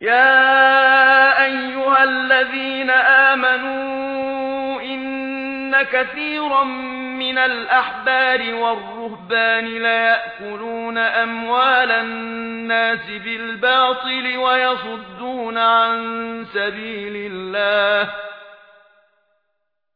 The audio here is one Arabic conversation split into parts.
يا أيها الذين آمنوا إن كثيرا من الأحبار والرهبان لا يأكلون أموال الناس بالباطل ويصدون عن سبيل الله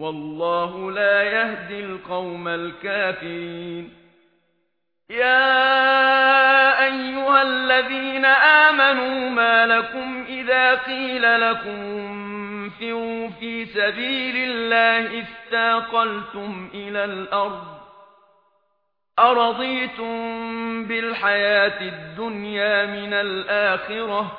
والله لا يهدي القوم الكافرين. يا أيها الذين آمنوا ما لكم إذا قيل لكم انفروا في سبيل الله استاقلتم إلى الأرض أرضيتم بالحياة الدنيا من الآخرة